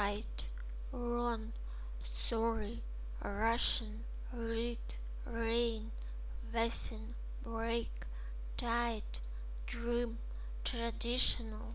right, wrong, sorry, Russian, read, rain, basin, break, tight, dream, traditional.